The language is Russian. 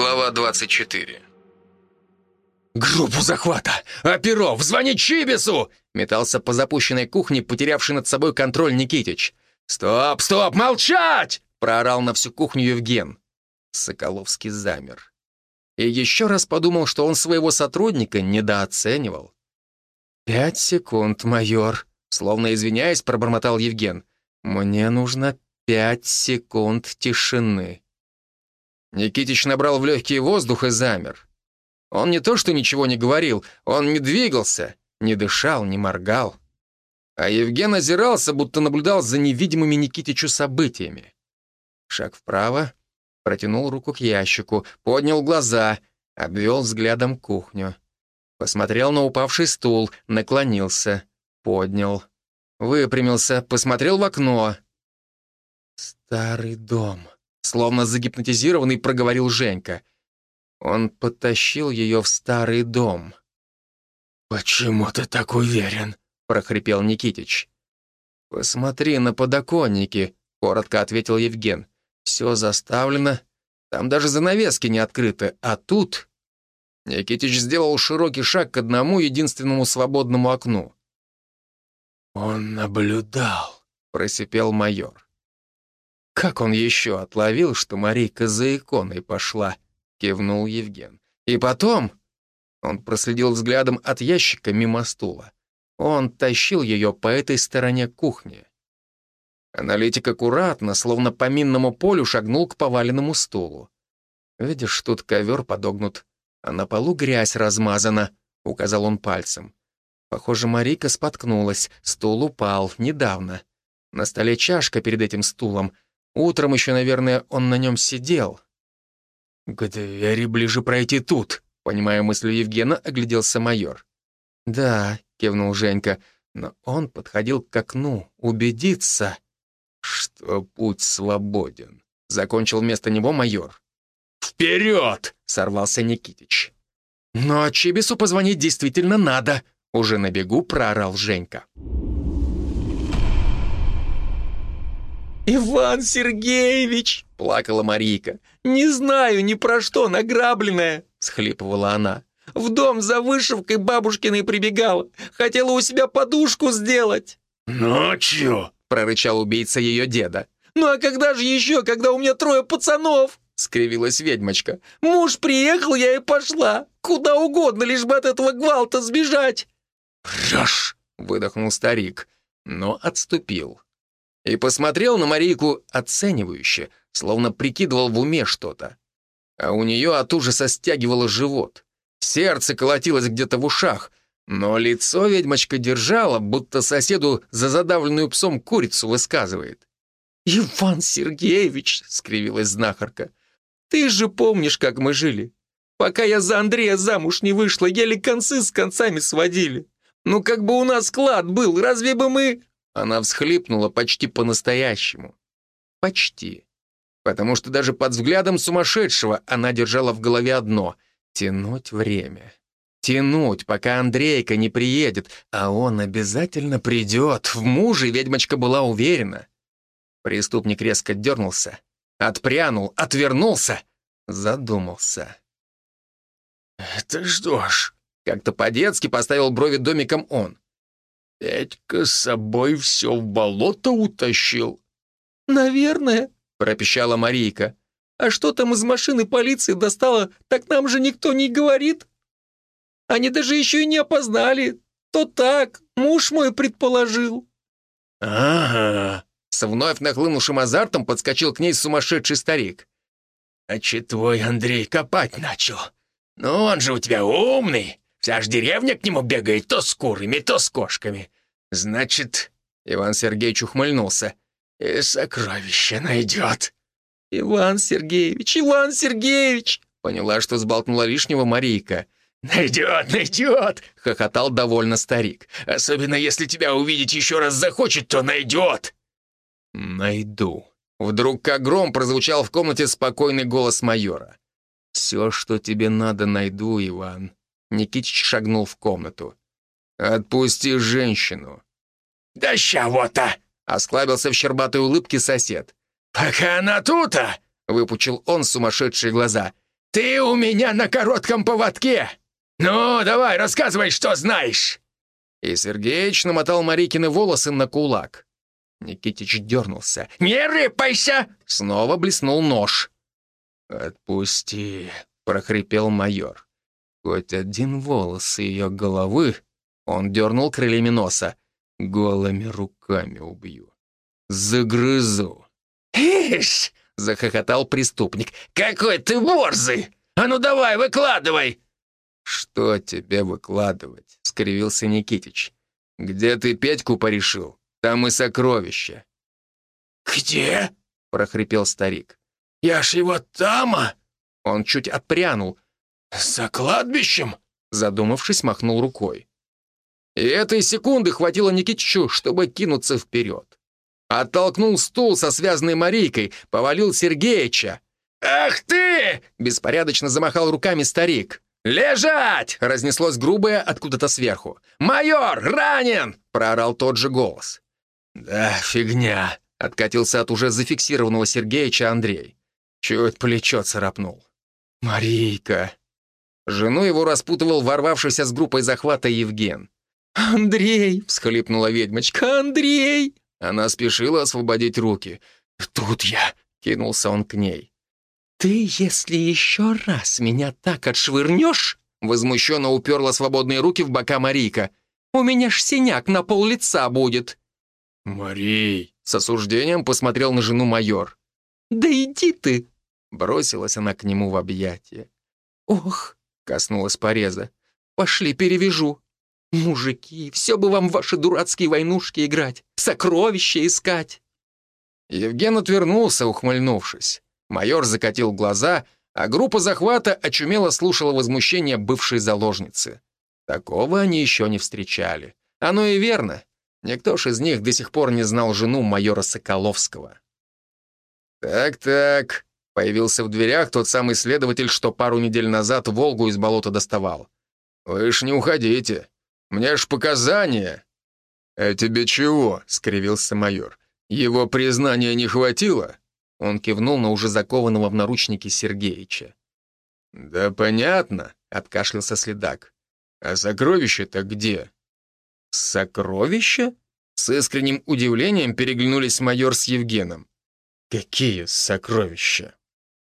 Глава 24 «Группу захвата! Оперов! Звони Чибису!» Метался по запущенной кухне, потерявший над собой контроль Никитич. «Стоп, стоп, молчать!» Проорал на всю кухню Евген. Соколовский замер. И еще раз подумал, что он своего сотрудника недооценивал. «Пять секунд, майор», словно извиняясь, пробормотал Евген. «Мне нужно пять секунд тишины». Никитич набрал в легкие воздух и замер. Он не то что ничего не говорил, он не двигался, не дышал, не моргал. А Евген озирался, будто наблюдал за невидимыми Никитичу событиями. Шаг вправо, протянул руку к ящику, поднял глаза, обвел взглядом кухню. Посмотрел на упавший стул, наклонился, поднял. Выпрямился, посмотрел в окно. «Старый дом», — словно загипнотизированный проговорил Женька. Он потащил ее в старый дом. «Почему ты так уверен?» — прохрипел Никитич. «Посмотри на подоконники», — коротко ответил Евген. «Все заставлено. Там даже занавески не открыты. А тут...» Никитич сделал широкий шаг к одному единственному свободному окну. «Он наблюдал», — просипел майор. «Как он еще отловил, что Марийка за иконой пошла?» кивнул Евген. И потом он проследил взглядом от ящика мимо стула. Он тащил ее по этой стороне кухни. Аналитик аккуратно, словно по минному полю, шагнул к поваленному стулу. «Видишь, тут ковер подогнут, а на полу грязь размазана», — указал он пальцем. Похоже, Марика споткнулась, стул упал, недавно. На столе чашка перед этим стулом. Утром еще, наверное, он на нем сидел. «К двери ближе пройти тут», — понимая мысль Евгена, огляделся майор. «Да», — кивнул Женька, но он подходил к окну, убедиться, что путь свободен. Закончил вместо него майор. «Вперед!» — сорвался Никитич. «Но Чибису позвонить действительно надо», — уже на бегу проорал Женька. «Иван Сергеевич!» — плакала Марийка. «Не знаю ни про что награбленное!» — схлипывала она. «В дом за вышивкой бабушкиной прибегала. Хотела у себя подушку сделать». «Ночью?» — прорычал убийца ее деда. «Ну а когда же еще, когда у меня трое пацанов?» — скривилась ведьмочка. «Муж приехал, я и пошла. Куда угодно, лишь бы от этого гвалта сбежать». «Врешь!» — выдохнул старик, но отступил и посмотрел на Марийку оценивающе, словно прикидывал в уме что-то. А у нее от ужаса стягивало живот. Сердце колотилось где-то в ушах, но лицо ведьмочка держала, будто соседу за задавленную псом курицу высказывает. «Иван Сергеевич!» — скривилась знахарка. «Ты же помнишь, как мы жили? Пока я за Андрея замуж не вышла, еле концы с концами сводили. Ну, как бы у нас клад был, разве бы мы...» Она всхлипнула почти по-настоящему. Почти. Потому что даже под взглядом сумасшедшего она держала в голове одно — тянуть время. Тянуть, пока Андрейка не приедет, а он обязательно придет. В муже ведьмочка была уверена. Преступник резко дернулся, отпрянул, отвернулся, задумался. «Это что ж...» — как-то по-детски поставил брови домиком он. Петька с собой все в болото утащил. «Наверное», — пропищала Марийка. «А что там из машины полиции достало, так нам же никто не говорит. Они даже еще и не опознали. То так, муж мой предположил». «Ага», — с вновь нахлынувшим азартом подскочил к ней сумасшедший старик. «А че твой Андрей копать начал? Ну он же у тебя умный. Вся ж деревня к нему бегает то с курами, то с кошками. Значит, Иван Сергеевич ухмыльнулся. И сокровище найдет. Иван Сергеевич, Иван Сергеевич! Поняла, что сболтнула лишнего Марийка. «Найдет, найдет!» — хохотал довольно старик. «Особенно, если тебя увидеть еще раз захочет, то найдет!» «Найду». Вдруг как гром прозвучал в комнате спокойный голос майора. «Все, что тебе надо, найду, Иван. Никитич шагнул в комнату. «Отпусти женщину». «Да ща вот-то!» — осклабился в щербатой улыбке сосед. «Пока она тут-то!» — выпучил он сумасшедшие глаза. Ты у меня на коротком поводке! Ну, давай, рассказывай, что знаешь!» И Сергеич намотал Марикины волосы на кулак. Никитич дернулся. «Не рыпайся!» Снова блеснул нож. «Отпусти!» — прохрипел майор. Хоть один волос ее головы, он дернул крыльями носа, голыми руками убью. Загрызу. «Ишь!» — захохотал преступник. «Какой ты борзый! А ну давай, выкладывай!» «Что тебе выкладывать?» — скривился Никитич. «Где ты Петьку порешил? Там и сокровища». «Где?» — прохрипел старик. «Я ж его тама!» Он чуть отпрянул. «За кладбищем?» Задумавшись, махнул рукой. И этой секунды хватило Никитичу, чтобы кинуться вперед. Оттолкнул стул со связанной Марийкой, повалил Сергеича. «Ах ты!» — беспорядочно замахал руками старик. «Лежать!» — разнеслось грубое откуда-то сверху. «Майор, ранен!» — проорал тот же голос. «Да, фигня!» — откатился от уже зафиксированного Сергеича Андрей. Чуть плечо царапнул. «Марийка!» Жену его распутывал ворвавшийся с группой захвата Евген. «Андрей!» — всхлипнула ведьмочка. «Андрей!» Она спешила освободить руки. «Тут я!» — кинулся он к ней. «Ты, если еще раз меня так отшвырнешь...» Возмущенно уперла свободные руки в бока Марийка. «У меня ж синяк на пол лица будет!» «Марий!» — с осуждением посмотрел на жену майор. «Да иди ты!» — бросилась она к нему в объятия. «Ох!» — коснулась пореза. «Пошли, перевяжу!» «Мужики, все бы вам ваши дурацкие войнушки играть, сокровища искать!» Евген отвернулся, ухмыльнувшись. Майор закатил глаза, а группа захвата очумело слушала возмущение бывшей заложницы. Такого они еще не встречали. Оно и верно. Никто ж из них до сих пор не знал жену майора Соколовского. «Так-так», — появился в дверях тот самый следователь, что пару недель назад Волгу из болота доставал. «Вы ж не уходите. Мне ж показания». «А тебе чего?» — скривился майор. «Его признания не хватило?» Он кивнул на уже закованного в наручники Сергеича. «Да понятно», — откашлялся следак. «А сокровища-то где?» «Сокровища?» С искренним удивлением переглянулись майор с Евгеном. «Какие сокровища?»